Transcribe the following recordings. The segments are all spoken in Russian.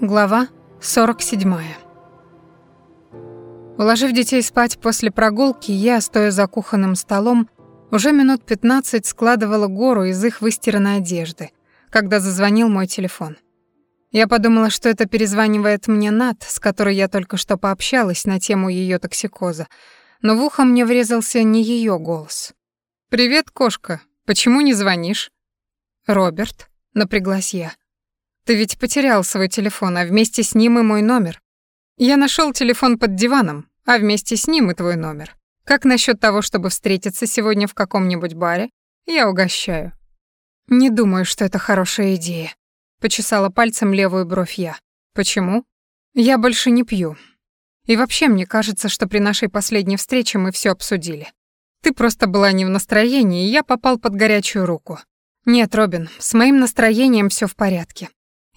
Глава 47. Уложив детей спать после прогулки, я, стоя за кухонным столом, уже минут 15 складывала гору из их выстиранной одежды, когда зазвонил мой телефон. Я подумала, что это перезванивает мне Нат, с которой я только что пообщалась на тему ее токсикоза, но в ухо мне врезался не ее голос. «Привет, кошка. Почему не звонишь?» «Роберт», — напряглась я. Ты ведь потерял свой телефон, а вместе с ним и мой номер. Я нашел телефон под диваном, а вместе с ним и твой номер. Как насчет того, чтобы встретиться сегодня в каком-нибудь баре? Я угощаю. Не думаю, что это хорошая идея. Почесала пальцем левую бровь я. Почему? Я больше не пью. И вообще, мне кажется, что при нашей последней встрече мы все обсудили. Ты просто была не в настроении, и я попал под горячую руку. Нет, Робин, с моим настроением все в порядке.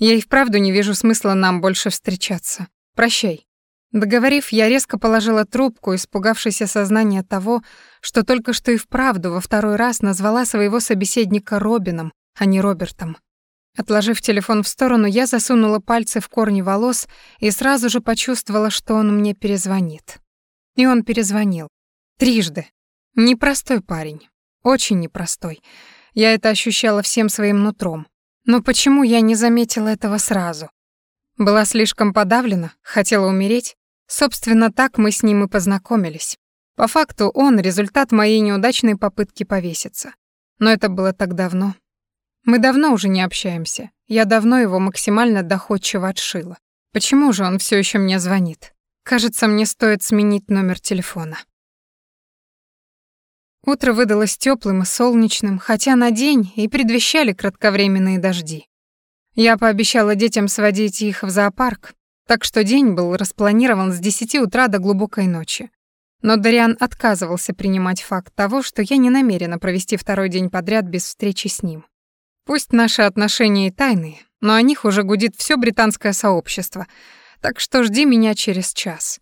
Я и вправду не вижу смысла нам больше встречаться. Прощай». Договорив, я резко положила трубку, испугавшись осознания того, что только что и вправду во второй раз назвала своего собеседника Робином, а не Робертом. Отложив телефон в сторону, я засунула пальцы в корни волос и сразу же почувствовала, что он мне перезвонит. И он перезвонил. Трижды. Непростой парень. Очень непростой. Я это ощущала всем своим нутром. Но почему я не заметила этого сразу? Была слишком подавлена, хотела умереть. Собственно, так мы с ним и познакомились. По факту он — результат моей неудачной попытки повеситься. Но это было так давно. Мы давно уже не общаемся. Я давно его максимально доходчиво отшила. Почему же он все еще мне звонит? Кажется, мне стоит сменить номер телефона. Утро выдалось теплым и солнечным, хотя на день и предвещали кратковременные дожди. Я пообещала детям сводить их в зоопарк, так что день был распланирован с 10 утра до глубокой ночи. Но Дариан отказывался принимать факт того, что я не намерена провести второй день подряд без встречи с ним. Пусть наши отношения и тайные, но о них уже гудит все британское сообщество, так что жди меня через час.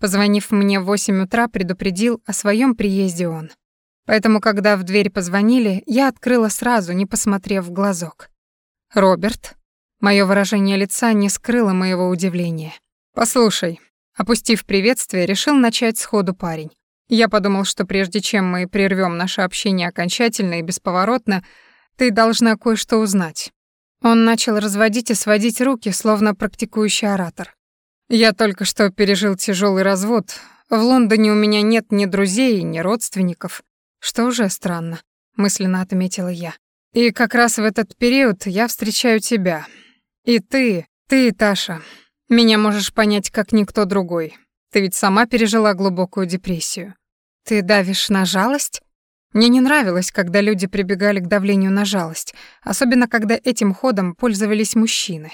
Позвонив мне в 8 утра, предупредил о своем приезде он. Поэтому, когда в дверь позвонили, я открыла сразу, не посмотрев в глазок. «Роберт?» Моё выражение лица не скрыло моего удивления. «Послушай», опустив приветствие, решил начать сходу парень. Я подумал, что прежде чем мы прервем наше общение окончательно и бесповоротно, ты должна кое-что узнать. Он начал разводить и сводить руки, словно практикующий оратор. Я только что пережил тяжелый развод. В Лондоне у меня нет ни друзей, ни родственников. Что уже странно, мысленно отметила я. И как раз в этот период я встречаю тебя. И ты, ты, Таша, меня можешь понять как никто другой. Ты ведь сама пережила глубокую депрессию. Ты давишь на жалость? Мне не нравилось, когда люди прибегали к давлению на жалость, особенно когда этим ходом пользовались мужчины.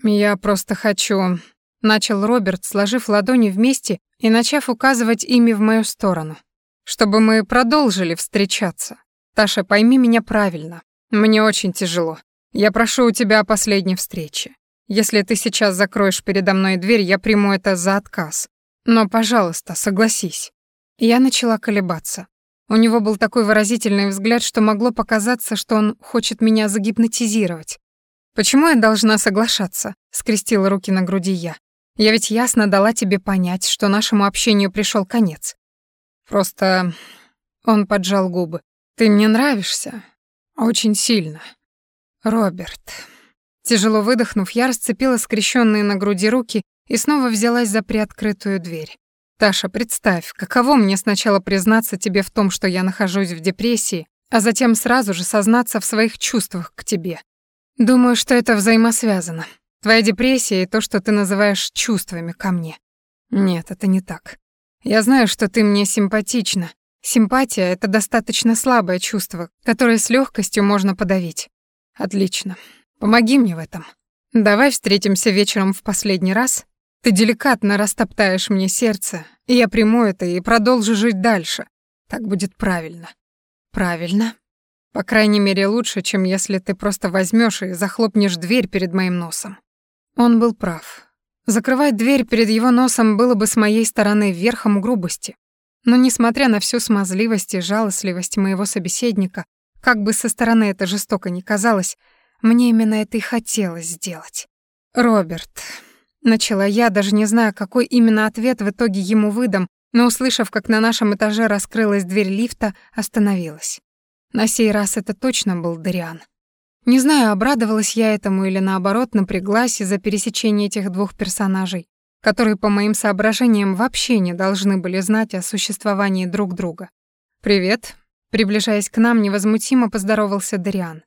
Я просто хочу, начал Роберт, сложив ладони вместе и начав указывать ими в мою сторону чтобы мы продолжили встречаться. Таша, пойми меня правильно. Мне очень тяжело. Я прошу у тебя о последней встрече. Если ты сейчас закроешь передо мной дверь, я приму это за отказ. Но, пожалуйста, согласись. Я начала колебаться. У него был такой выразительный взгляд, что могло показаться, что он хочет меня загипнотизировать. «Почему я должна соглашаться?» — скрестила руки на груди я. «Я ведь ясно дала тебе понять, что нашему общению пришел конец. Просто он поджал губы. Ты мне нравишься очень сильно. Роберт. Тяжело выдохнув, я расцепила скрещенные на груди руки и снова взялась за приоткрытую дверь. Таша, представь, каково мне сначала признаться тебе в том, что я нахожусь в депрессии, а затем сразу же сознаться в своих чувствах к тебе. Думаю, что это взаимосвязано. Твоя депрессия и то, что ты называешь чувствами ко мне. Нет, это не так. Я знаю, что ты мне симпатична. Симпатия — это достаточно слабое чувство, которое с легкостью можно подавить. Отлично. Помоги мне в этом. Давай встретимся вечером в последний раз. Ты деликатно растоптаешь мне сердце, и я приму это и продолжу жить дальше. Так будет правильно. Правильно. По крайней мере, лучше, чем если ты просто возьмешь и захлопнешь дверь перед моим носом. Он был прав. Закрывать дверь перед его носом было бы с моей стороны верхом грубости. Но несмотря на всю смазливость и жалостливость моего собеседника, как бы со стороны это жестоко ни казалось, мне именно это и хотелось сделать. Роберт. Начала я, даже не зная, какой именно ответ в итоге ему выдам, но, услышав, как на нашем этаже раскрылась дверь лифта, остановилась. На сей раз это точно был Дариан. Не знаю, обрадовалась я этому или наоборот напряглась из-за пересечения этих двух персонажей, которые, по моим соображениям, вообще не должны были знать о существовании друг друга. «Привет», — приближаясь к нам, невозмутимо поздоровался Дариан.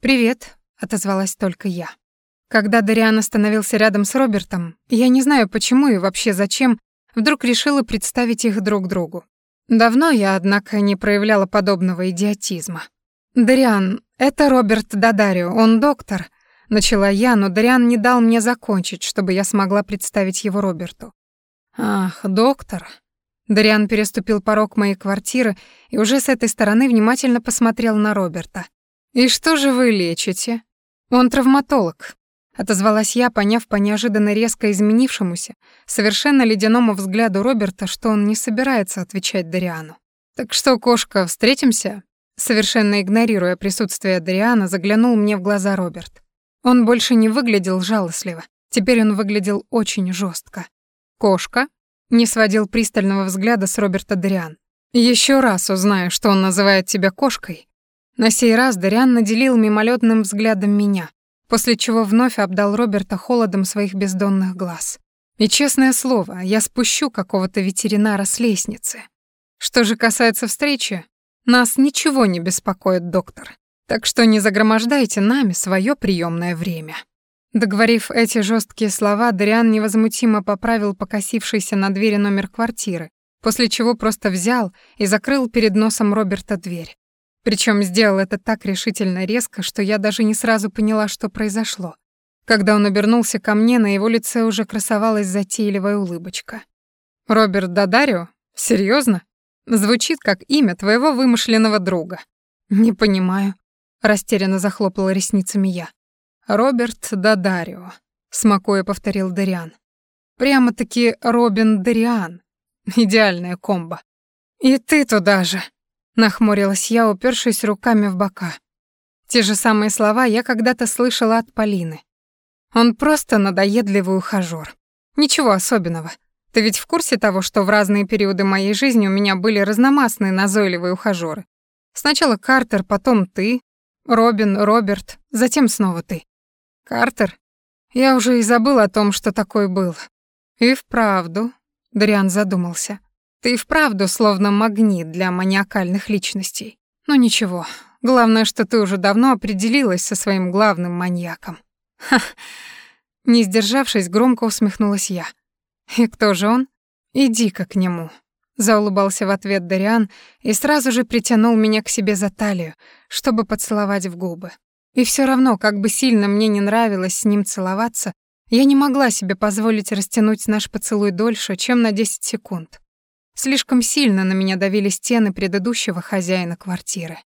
«Привет», — отозвалась только я. Когда Дариан остановился рядом с Робертом, я не знаю почему и вообще зачем, вдруг решила представить их друг другу. Давно я, однако, не проявляла подобного идиотизма. «Дариан, это Роберт Дадарио, он доктор», — начала я, но Дариан не дал мне закончить, чтобы я смогла представить его Роберту. «Ах, доктор». Дариан переступил порог моей квартиры и уже с этой стороны внимательно посмотрел на Роберта. «И что же вы лечите?» «Он травматолог», — отозвалась я, поняв по неожиданно резко изменившемуся, совершенно ледяному взгляду Роберта, что он не собирается отвечать Дариану. «Так что, кошка, встретимся?» Совершенно игнорируя присутствие Дариана, заглянул мне в глаза Роберт. Он больше не выглядел жалостливо, теперь он выглядел очень жестко. «Кошка?» — не сводил пристального взгляда с Роберта Дариан. Еще раз узнаю, что он называет тебя кошкой». На сей раз Дариан наделил мимолетным взглядом меня, после чего вновь обдал Роберта холодом своих бездонных глаз. И честное слово, я спущу какого-то ветеринара с лестницы. Что же касается встречи, нас ничего не беспокоит, доктор. Так что не загромождайте нами свое приемное время». Договорив эти жесткие слова, Дариан невозмутимо поправил покосившийся на двери номер квартиры, после чего просто взял и закрыл перед носом Роберта дверь. Причем сделал это так решительно резко, что я даже не сразу поняла, что произошло. Когда он обернулся ко мне, на его лице уже красовалась затейливая улыбочка. «Роберт Дадарио? Серьезно? Звучит как имя твоего вымышленного друга». «Не понимаю», Растерянно захлопала ресницами я. «Роберт Дадарио», — смакуя повторил Дариан. «Прямо-таки Робин Дариан. Идеальная комбо». «И ты туда же», — нахмурилась я, упершись руками в бока. Те же самые слова я когда-то слышала от Полины. Он просто надоедливый ухажёр. Ничего особенного. Ты ведь в курсе того, что в разные периоды моей жизни у меня были разномастные назойливые ухажёры? Сначала Картер, потом ты, Робин, Роберт, затем снова ты. Картер? Я уже и забыл о том, что такое был. И вправду, Дриан задумался. Ты и вправду словно магнит для маниакальных личностей. Ну ничего, главное, что ты уже давно определилась со своим главным маньяком. Ха. Не сдержавшись, громко усмехнулась я. И кто же он? Иди-ка к нему. Заулыбался в ответ Дариан и сразу же притянул меня к себе за талию, чтобы поцеловать в губы. И все равно, как бы сильно мне не нравилось с ним целоваться, я не могла себе позволить растянуть наш поцелуй дольше, чем на 10 секунд. Слишком сильно на меня давили стены предыдущего хозяина квартиры.